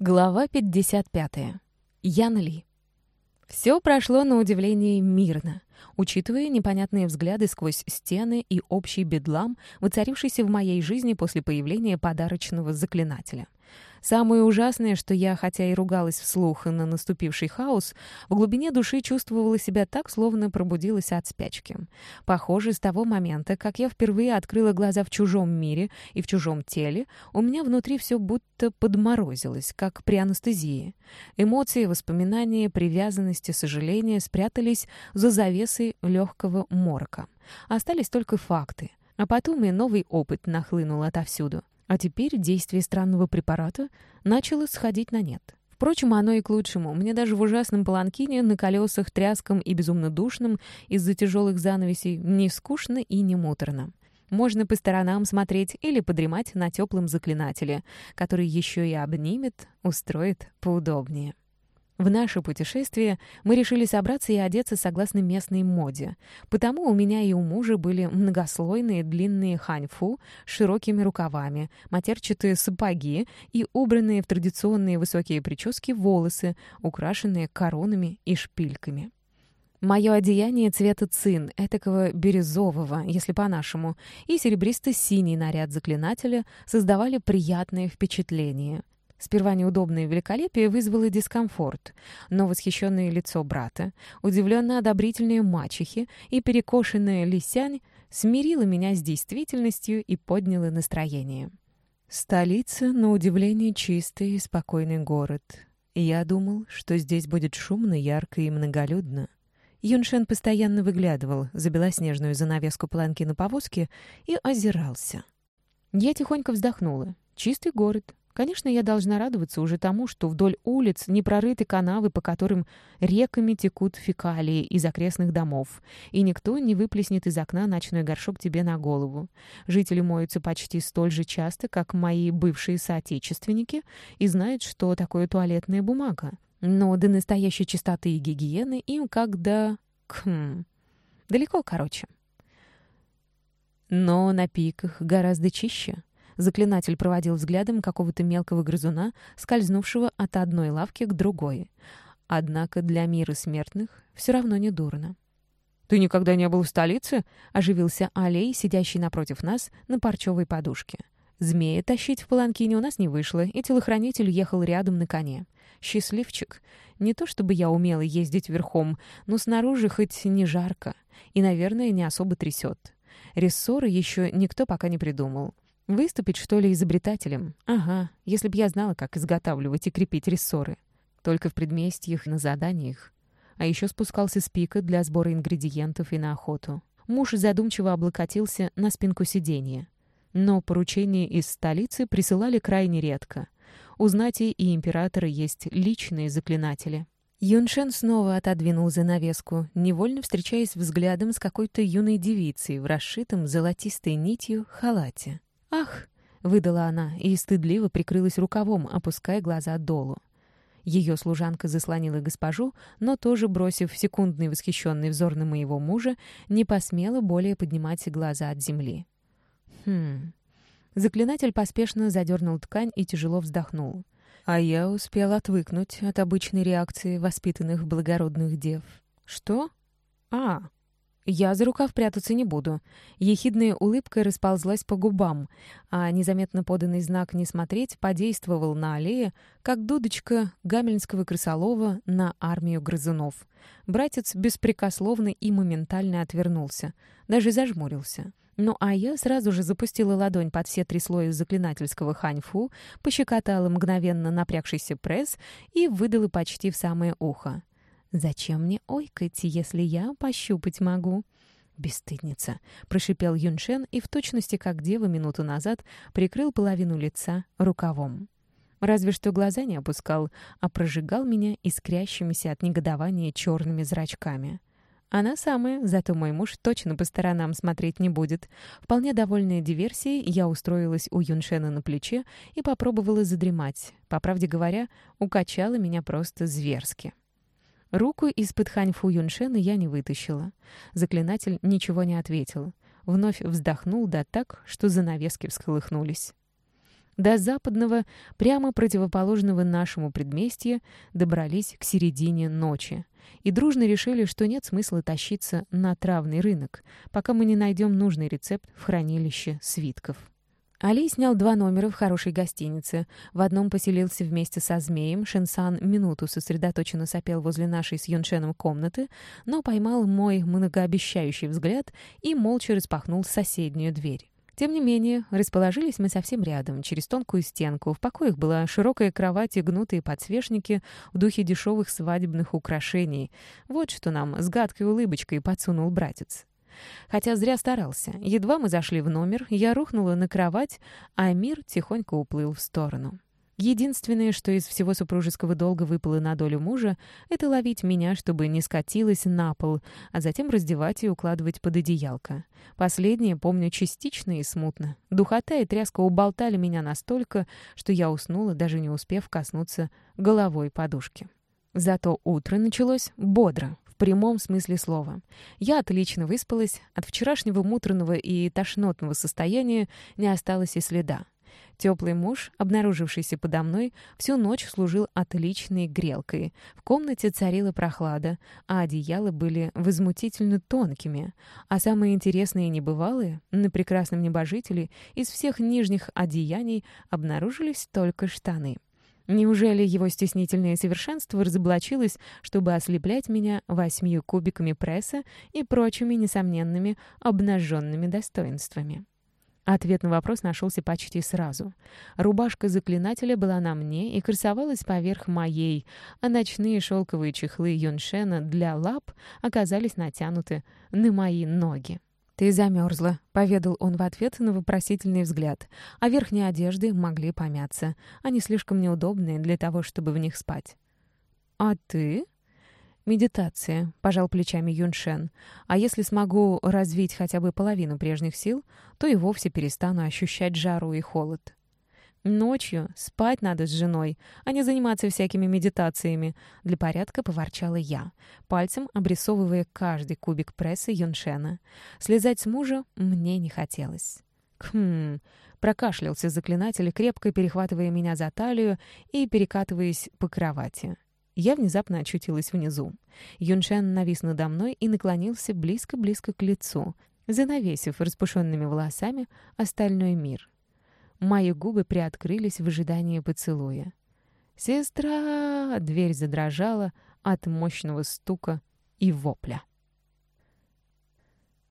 Глава 55. Ян Ли. Все прошло на удивление мирно, учитывая непонятные взгляды сквозь стены и общий бедлам, воцарившийся в моей жизни после появления подарочного заклинателя. Самое ужасное, что я, хотя и ругалась вслух на наступивший хаос, в глубине души чувствовала себя так, словно пробудилась от спячки. Похоже, с того момента, как я впервые открыла глаза в чужом мире и в чужом теле, у меня внутри все будто подморозилось, как при анестезии. Эмоции, воспоминания, привязанности, сожаления спрятались за завесой легкого морока. Остались только факты. А потом и новый опыт нахлынул отовсюду. А теперь действие странного препарата начало сходить на нет. Впрочем, оно и к лучшему. Мне даже в ужасном паланкине на колесах, тряском и безумно душном из-за тяжелых занавесей не скучно и не муторно. Можно по сторонам смотреть или подремать на теплом заклинателе, который еще и обнимет, устроит поудобнее. В наше путешествие мы решили собраться и одеться согласно местной моде. Потому у меня и у мужа были многослойные длинные ханьфу с широкими рукавами, матерчатые сапоги и убранные в традиционные высокие прически волосы, украшенные коронами и шпильками. Мое одеяние цвета цин, этакого бирюзового, если по-нашему, и серебристо-синий наряд заклинателя создавали приятное впечатление — Сперва неудобное великолепие вызвало дискомфорт, но восхищенное лицо брата, удивленно одобрительные мачехи и перекошенная лисянь смирило меня с действительностью и подняло настроение. Столица, на удивление, чистый и спокойный город. Я думал, что здесь будет шумно, ярко и многолюдно. Юншен постоянно выглядывал за белоснежную занавеску планки на повозке и озирался. Я тихонько вздохнула. Чистый город, Конечно, я должна радоваться уже тому, что вдоль улиц не прорыты канавы, по которым реками текут фекалии из окрестных домов, и никто не выплеснет из окна ночной горшок тебе на голову. Жители моются почти столь же часто, как мои бывшие соотечественники, и знают, что такое туалетная бумага. Но до настоящей чистоты и гигиены им как до... Хм... Далеко, короче. Но на пиках гораздо чище. Заклинатель проводил взглядом какого-то мелкого грызуна, скользнувшего от одной лавки к другой. Однако для мира смертных все равно не дурно. «Ты никогда не был в столице?» — оживился Алей, сидящий напротив нас на парчевой подушке. Змея тащить в паланкине у нас не вышло, и телохранитель ехал рядом на коне. Счастливчик. Не то чтобы я умела ездить верхом, но снаружи хоть не жарко, и, наверное, не особо трясет. Рессоры еще никто пока не придумал. Выступить, что ли, изобретателем? Ага, если б я знала, как изготавливать и крепить рессоры. Только в предместьях на заданиях. А еще спускался с пика для сбора ингредиентов и на охоту. Муж задумчиво облокотился на спинку сиденья. Но поручения из столицы присылали крайне редко. У знати и императора есть личные заклинатели. Юншен снова отодвинул занавеску, невольно встречаясь взглядом с какой-то юной девицей в расшитом золотистой нитью халате. «Ах!» — выдала она и стыдливо прикрылась рукавом, опуская глаза долу. Ее служанка заслонила госпожу, но тоже, бросив секундный восхищенный взор на моего мужа, не посмела более поднимать глаза от земли. «Хм...» Заклинатель поспешно задернул ткань и тяжело вздохнул. А я успел отвыкнуть от обычной реакции воспитанных благородных дев. «Что? А, «Я за рукав прятаться не буду». Ехидная улыбка расползлась по губам, а незаметно поданный знак «не смотреть» подействовал на аллее, как дудочка гамельнского крысолова на армию грызунов. Братец беспрекословно и моментально отвернулся, даже зажмурился. Ну а я сразу же запустила ладонь под все три слоя заклинательского ханьфу, пощекотала мгновенно напрягшийся пресс и выдала почти в самое ухо. «Зачем мне ойкать, если я пощупать могу?» «Бесстыдница!» — прошипел Юншен и в точности, как дева минуту назад, прикрыл половину лица рукавом. Разве что глаза не опускал, а прожигал меня искрящимися от негодования черными зрачками. Она самая, зато мой муж точно по сторонам смотреть не будет. Вполне довольная диверсией, я устроилась у Юншена на плече и попробовала задремать. По правде говоря, укачала меня просто зверски. Руку из-под ханьфу Юншена я не вытащила. Заклинатель ничего не ответил. Вновь вздохнул да так, что занавески всколыхнулись. До западного, прямо противоположного нашему предместья, добрались к середине ночи. И дружно решили, что нет смысла тащиться на травный рынок, пока мы не найдем нужный рецепт в хранилище свитков. Али снял два номера в хорошей гостинице. В одном поселился вместе со змеем. Шенсан минуту сосредоточенно сопел возле нашей с Юншеном комнаты, но поймал мой многообещающий взгляд и молча распахнул соседнюю дверь. Тем не менее, расположились мы совсем рядом, через тонкую стенку. В покоях была широкая кровать и гнутые подсвечники в духе дешевых свадебных украшений. Вот что нам с гадкой улыбочкой подсунул братец. Хотя зря старался. Едва мы зашли в номер, я рухнула на кровать, а мир тихонько уплыл в сторону. Единственное, что из всего супружеского долга выпало на долю мужа, это ловить меня, чтобы не скатилась на пол, а затем раздевать и укладывать под одеялко. Последнее помню частично и смутно. Духота и тряска уболтали меня настолько, что я уснула, даже не успев коснуться головой подушки. Зато утро началось бодро, прямом смысле слова. Я отлично выспалась, от вчерашнего муторного и тошнотного состояния не осталось и следа. Теплый муж, обнаружившийся подо мной, всю ночь служил отличной грелкой. В комнате царила прохлада, а одеяла были возмутительно тонкими. А самые интересные и небывалые, на прекрасном небожителе, из всех нижних одеяний обнаружились только штаны. Неужели его стеснительное совершенство разоблачилось, чтобы ослеплять меня восьмью кубиками пресса и прочими несомненными обнаженными достоинствами? Ответ на вопрос нашелся почти сразу. Рубашка заклинателя была на мне и красовалась поверх моей, а ночные шелковые чехлы Юншена для лап оказались натянуты на мои ноги. «Ты замерзла», — поведал он в ответ на вопросительный взгляд, а верхние одежды могли помяться. Они слишком неудобные для того, чтобы в них спать. «А ты?» «Медитация», — пожал плечами Юншен. «А если смогу развить хотя бы половину прежних сил, то и вовсе перестану ощущать жару и холод». «Ночью спать надо с женой, а не заниматься всякими медитациями», — для порядка поворчала я, пальцем обрисовывая каждый кубик пресса Юншена. Слезать с мужа мне не хотелось. «Хм...» — прокашлялся заклинатель, крепко перехватывая меня за талию и перекатываясь по кровати. Я внезапно очутилась внизу. Юншен навис надо мной и наклонился близко-близко к лицу, занавесив распушенными волосами остальной мир. Мои губы приоткрылись в ожидании поцелуя. «Сестра!» — дверь задрожала от мощного стука и вопля.